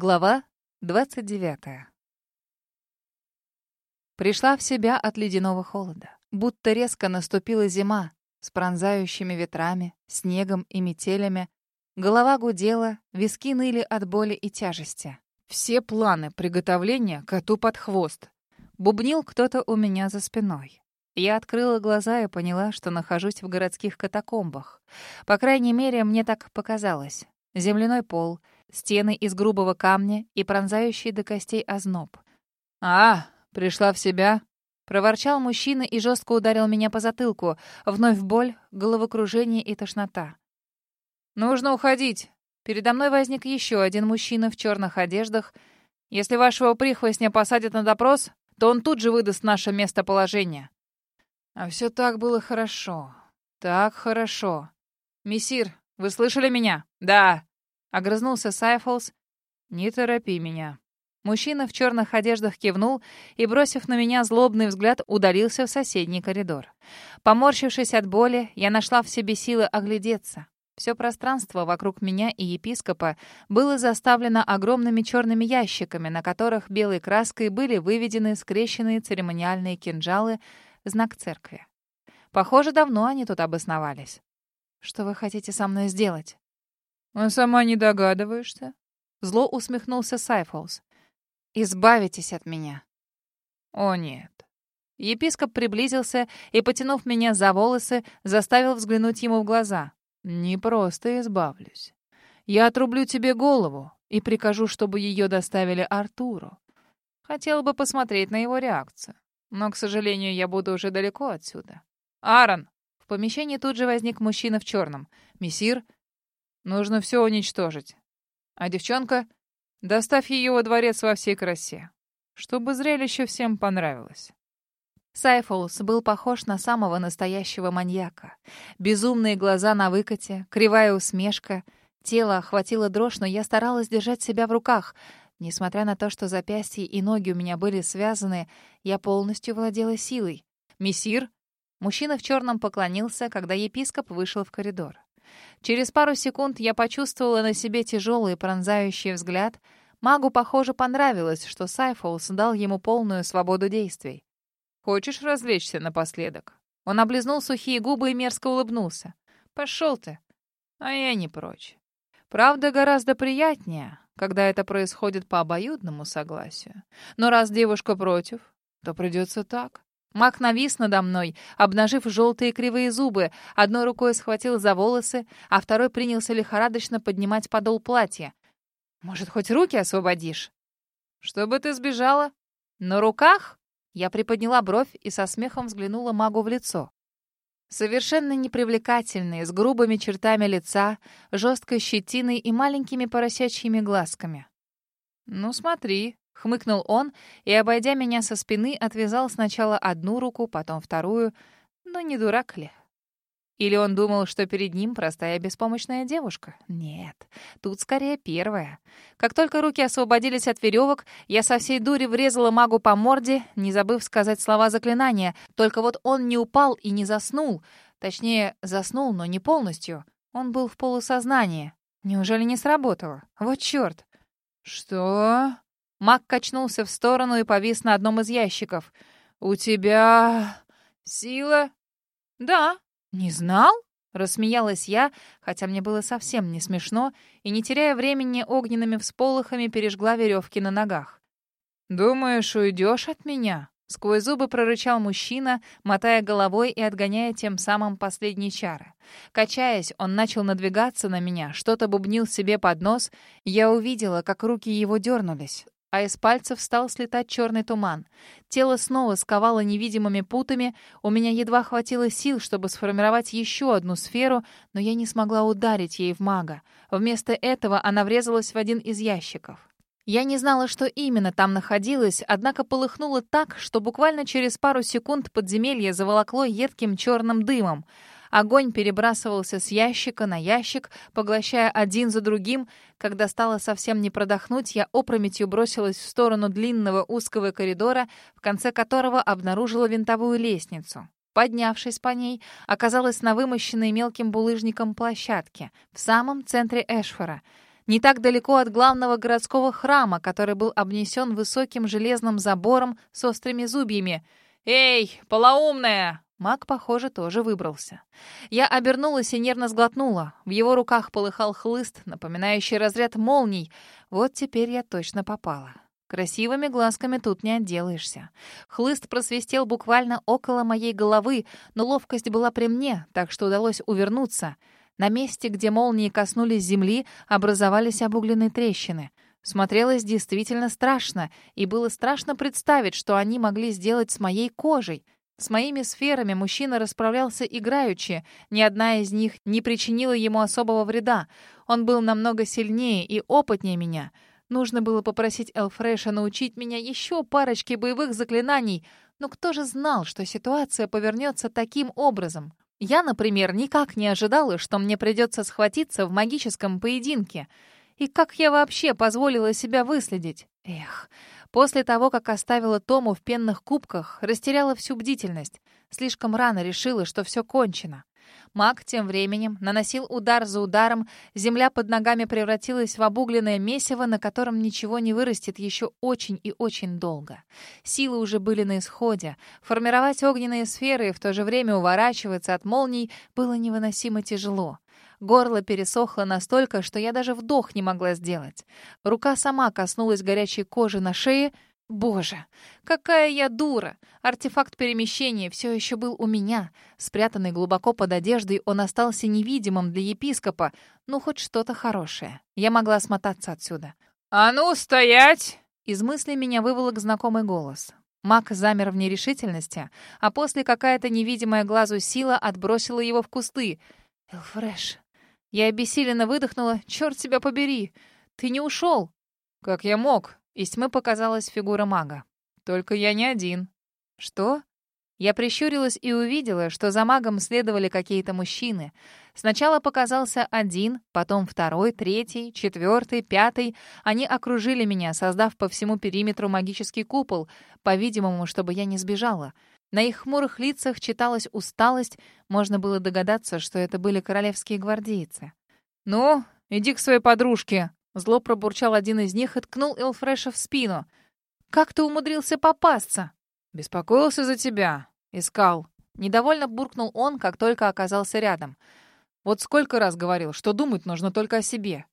Глава 29. Пришла в себя от ледяного холода. Будто резко наступила зима с пронзающими ветрами, снегом и метелями. Голова гудела, виски ныли от боли и тяжести. Все планы приготовления коту под хвост. Бубнил кто-то у меня за спиной. Я открыла глаза и поняла, что нахожусь в городских катакомбах. По крайней мере, мне так показалось. Земляной пол — стены из грубого камня и пронзающий до костей озноб. «А, пришла в себя?» Проворчал мужчина и жестко ударил меня по затылку. Вновь боль, головокружение и тошнота. «Нужно уходить!» Передо мной возник еще один мужчина в черных одеждах. «Если вашего прихвостня посадят на допрос, то он тут же выдаст наше местоположение». А все так было хорошо. Так хорошо. «Мессир, вы слышали меня?» «Да», Огрызнулся Сайфолс. «Не торопи меня». Мужчина в черных одеждах кивнул и, бросив на меня злобный взгляд, удалился в соседний коридор. Поморщившись от боли, я нашла в себе силы оглядеться. Все пространство вокруг меня и епископа было заставлено огромными черными ящиками, на которых белой краской были выведены скрещенные церемониальные кинжалы, знак церкви. Похоже, давно они тут обосновались. «Что вы хотите со мной сделать?» «А сама не догадываешься?» Зло усмехнулся Сайфолс. «Избавитесь от меня». «О, нет». Епископ приблизился и, потянув меня за волосы, заставил взглянуть ему в глаза. «Не просто избавлюсь. Я отрублю тебе голову и прикажу, чтобы ее доставили Артуру. Хотел бы посмотреть на его реакцию, но, к сожалению, я буду уже далеко отсюда. Аарон!» В помещении тут же возник мужчина в черном. «Мессир, Нужно все уничтожить. А девчонка, доставь ее во дворец во всей красе, чтобы зрелище всем понравилось. Сайфолс был похож на самого настоящего маньяка. Безумные глаза на выкате, кривая усмешка. Тело охватило дрожь, но я старалась держать себя в руках. Несмотря на то, что запястья и ноги у меня были связаны, я полностью владела силой. «Мессир?» Мужчина в черном поклонился, когда епископ вышел в коридор. Через пару секунд я почувствовала на себе тяжелый пронзающий взгляд. Магу, похоже, понравилось, что Сайфолс дал ему полную свободу действий. «Хочешь развлечься напоследок?» Он облизнул сухие губы и мерзко улыбнулся. «Пошел ты!» «А я не прочь. Правда, гораздо приятнее, когда это происходит по обоюдному согласию. Но раз девушка против, то придется так. Мак навис надо мной, обнажив желтые кривые зубы, одной рукой схватил за волосы, а второй принялся лихорадочно поднимать подол платья. «Может, хоть руки освободишь?» «Чтобы ты сбежала?» «На руках?» Я приподняла бровь и со смехом взглянула магу в лицо. Совершенно непривлекательный, с грубыми чертами лица, жесткой щетиной и маленькими поросячьими глазками. «Ну, смотри, Хмыкнул он и, обойдя меня со спины, отвязал сначала одну руку, потом вторую. Ну, не дурак ли? Или он думал, что перед ним простая беспомощная девушка? Нет, тут скорее первая. Как только руки освободились от веревок, я со всей дури врезала магу по морде, не забыв сказать слова заклинания. Только вот он не упал и не заснул. Точнее, заснул, но не полностью. Он был в полусознании. Неужели не сработало? Вот чёрт. «Что?» Мак качнулся в сторону и повис на одном из ящиков. «У тебя... сила?» «Да». «Не знал?» — рассмеялась я, хотя мне было совсем не смешно, и, не теряя времени, огненными всполохами пережгла веревки на ногах. «Думаешь, уйдешь от меня?» Сквозь зубы прорычал мужчина, мотая головой и отгоняя тем самым последние чары. Качаясь, он начал надвигаться на меня, что-то бубнил себе под нос. Я увидела, как руки его дернулись а из пальцев стал слетать черный туман. Тело снова сковало невидимыми путами, у меня едва хватило сил, чтобы сформировать еще одну сферу, но я не смогла ударить ей в мага. Вместо этого она врезалась в один из ящиков. Я не знала, что именно там находилось, однако полыхнуло так, что буквально через пару секунд подземелье заволокло едким черным дымом — Огонь перебрасывался с ящика на ящик, поглощая один за другим. Когда стало совсем не продохнуть, я опрометью бросилась в сторону длинного узкого коридора, в конце которого обнаружила винтовую лестницу. Поднявшись по ней, оказалась на вымощенной мелким булыжником площадке, в самом центре Эшфора. не так далеко от главного городского храма, который был обнесен высоким железным забором с острыми зубьями. «Эй, полоумная!» Маг, похоже, тоже выбрался. Я обернулась и нервно сглотнула. В его руках полыхал хлыст, напоминающий разряд молний. Вот теперь я точно попала. Красивыми глазками тут не отделаешься. Хлыст просвистел буквально около моей головы, но ловкость была при мне, так что удалось увернуться. На месте, где молнии коснулись земли, образовались обугленные трещины. Смотрелось действительно страшно, и было страшно представить, что они могли сделать с моей кожей. С моими сферами мужчина расправлялся играючи, ни одна из них не причинила ему особого вреда. Он был намного сильнее и опытнее меня — Нужно было попросить Элфреша научить меня еще парочке боевых заклинаний, но кто же знал, что ситуация повернется таким образом? Я, например, никак не ожидала, что мне придется схватиться в магическом поединке. И как я вообще позволила себя выследить? Эх, после того, как оставила Тому в пенных кубках, растеряла всю бдительность. Слишком рано решила, что все кончено. Маг тем временем наносил удар за ударом, земля под ногами превратилась в обугленное месиво, на котором ничего не вырастет еще очень и очень долго. Силы уже были на исходе. Формировать огненные сферы и в то же время уворачиваться от молний было невыносимо тяжело. Горло пересохло настолько, что я даже вдох не могла сделать. Рука сама коснулась горячей кожи на шее — Боже, какая я дура! Артефакт перемещения все еще был у меня. Спрятанный глубоко под одеждой, он остался невидимым для епископа. Ну, хоть что-то хорошее. Я могла смотаться отсюда. «А ну, стоять!» Из мысли меня выволок знакомый голос. Мак замер в нерешительности, а после какая-то невидимая глазу сила отбросила его в кусты. «Элфреш!» Я обессиленно выдохнула. «Черт тебя побери! Ты не ушел!» «Как я мог?» Из тьмы показалась фигура мага. «Только я не один». «Что?» Я прищурилась и увидела, что за магом следовали какие-то мужчины. Сначала показался один, потом второй, третий, четвертый, пятый. Они окружили меня, создав по всему периметру магический купол, по-видимому, чтобы я не сбежала. На их хмурых лицах читалась усталость, можно было догадаться, что это были королевские гвардейцы. «Ну, иди к своей подружке», Зло пробурчал один из них и ткнул Элфреша в спину. «Как ты умудрился попасться?» «Беспокоился за тебя. Искал». Недовольно буркнул он, как только оказался рядом. «Вот сколько раз говорил, что думать нужно только о себе».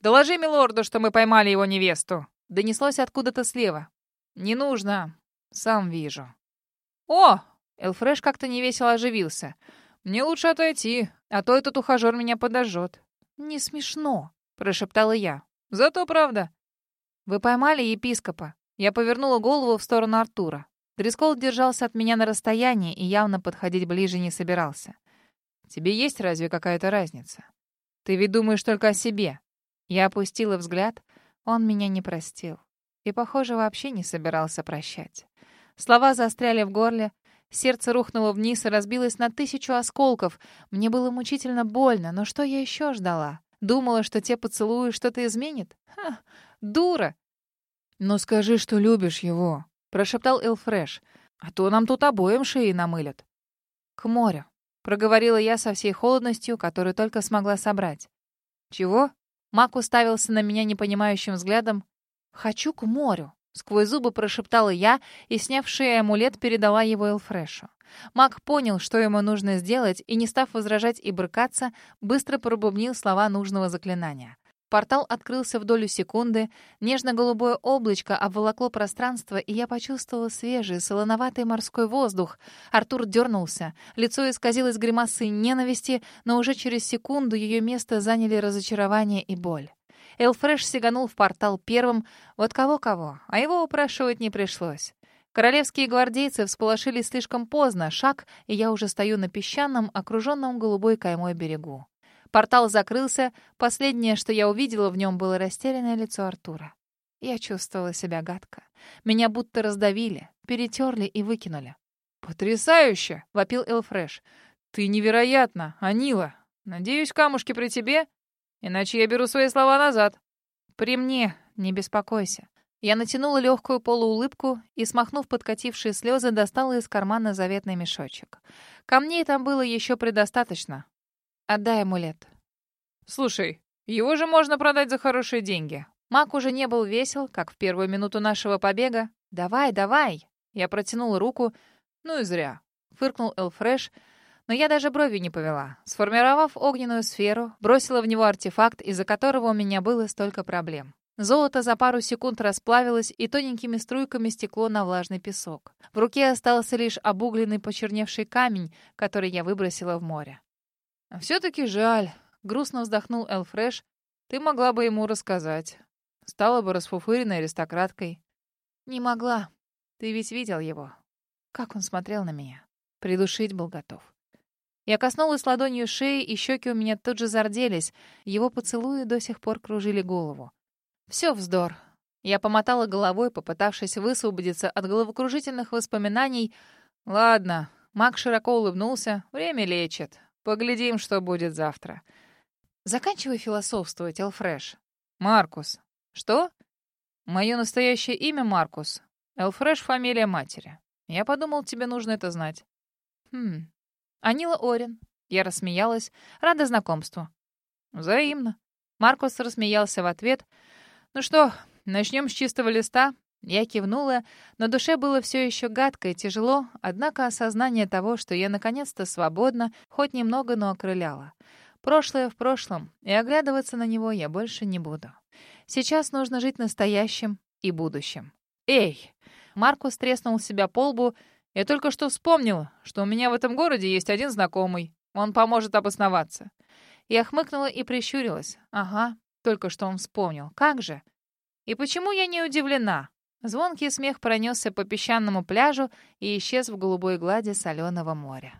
«Доложи милорду, что мы поймали его невесту!» Донеслось откуда-то слева. «Не нужно. Сам вижу». «О!» Элфреш как-то невесело оживился. «Мне лучше отойти, а то этот ухажер меня подожжет». «Не смешно», прошептала я. «Зато правда». «Вы поймали епископа?» Я повернула голову в сторону Артура. Дрескол держался от меня на расстоянии и явно подходить ближе не собирался. «Тебе есть разве какая-то разница? Ты ведь думаешь только о себе». Я опустила взгляд. Он меня не простил. И, похоже, вообще не собирался прощать. Слова застряли в горле. Сердце рухнуло вниз и разбилось на тысячу осколков. Мне было мучительно больно, но что я еще ждала? Думала, что те поцелуи что-то изменит? Ха, дура!» «Ну скажи, что любишь его», — прошептал Элфреш. «А то нам тут обоим шеи намылят». «К морю», — проговорила я со всей холодностью, которую только смогла собрать. «Чего?» Мак уставился на меня непонимающим взглядом. «Хочу к морю», — сквозь зубы прошептала я и, снявшая амулет, передала его Элфрешу. Маг понял, что ему нужно сделать, и, не став возражать и брыкаться, быстро пробубнил слова нужного заклинания. Портал открылся в долю секунды, нежно-голубое облачко обволокло пространство, и я почувствовала свежий, солоноватый морской воздух. Артур дернулся. Лицо исказилось гримасой ненависти, но уже через секунду ее место заняли разочарование и боль. Элфреш сиганул в портал первым. Вот кого-кого, а его упрашивать не пришлось. Королевские гвардейцы всполошились слишком поздно, шаг, и я уже стою на песчаном, окруженном голубой каймой берегу. Портал закрылся, последнее, что я увидела в нем, было растерянное лицо Артура. Я чувствовала себя гадко. Меня будто раздавили, перетерли и выкинули. «Потрясающе!» — вопил Элфреш. «Ты невероятно, Анила! Надеюсь, камушки при тебе? Иначе я беру свои слова назад». «При мне, не беспокойся. Я натянула легкую полуулыбку и, смахнув подкатившие слезы, достала из кармана заветный мешочек. Камней там было еще предостаточно. Отдай амулет. «Слушай, Его же можно продать за хорошие деньги. Мак уже не был весел, как в первую минуту нашего побега. «Давай, давай!» Я протянул руку. «Ну и зря», — фыркнул Элфреш, но я даже брови не повела. Сформировав огненную сферу, бросила в него артефакт, из-за которого у меня было столько проблем. Золото за пару секунд расплавилось и тоненькими струйками стекло на влажный песок. В руке остался лишь обугленный почерневший камень, который я выбросила в море. «Все-таки жаль», — грустно вздохнул Элфреш. «Ты могла бы ему рассказать. Стала бы расфуфыренной аристократкой». «Не могла. Ты ведь видел его. Как он смотрел на меня. Придушить был готов. Я коснулась ладонью шеи, и щеки у меня тут же зарделись. Его поцелуи до сих пор кружили голову. Все вздор. Я помотала головой, попытавшись высвободиться от головокружительных воспоминаний. «Ладно». Мак широко улыбнулся. «Время лечит. Поглядим, что будет завтра». «Заканчивай философствовать, Элфреш». «Маркус». «Что?» «Мое настоящее имя Маркус. Элфреш — фамилия матери. Я подумал, тебе нужно это знать». «Хм, Анила Орин. Я рассмеялась. Рада знакомству. Взаимно. Маркус рассмеялся в ответ. Ну что, начнем с чистого листа? Я кивнула, но душе было все еще гадко и тяжело, однако осознание того, что я наконец-то свободна, хоть немного, но окрыляло. Прошлое в прошлом, и оглядываться на него я больше не буду. Сейчас нужно жить настоящим и будущим. «Эй!» Маркус треснул себя по лбу, я только что вспомнил, что у меня в этом городе есть один знакомый. Он поможет обосноваться». Я хмыкнула и прищурилась. «Ага, только что он вспомнил. Как же?» «И почему я не удивлена?» Звонкий смех пронесся по песчаному пляжу и исчез в голубой глади соленого моря.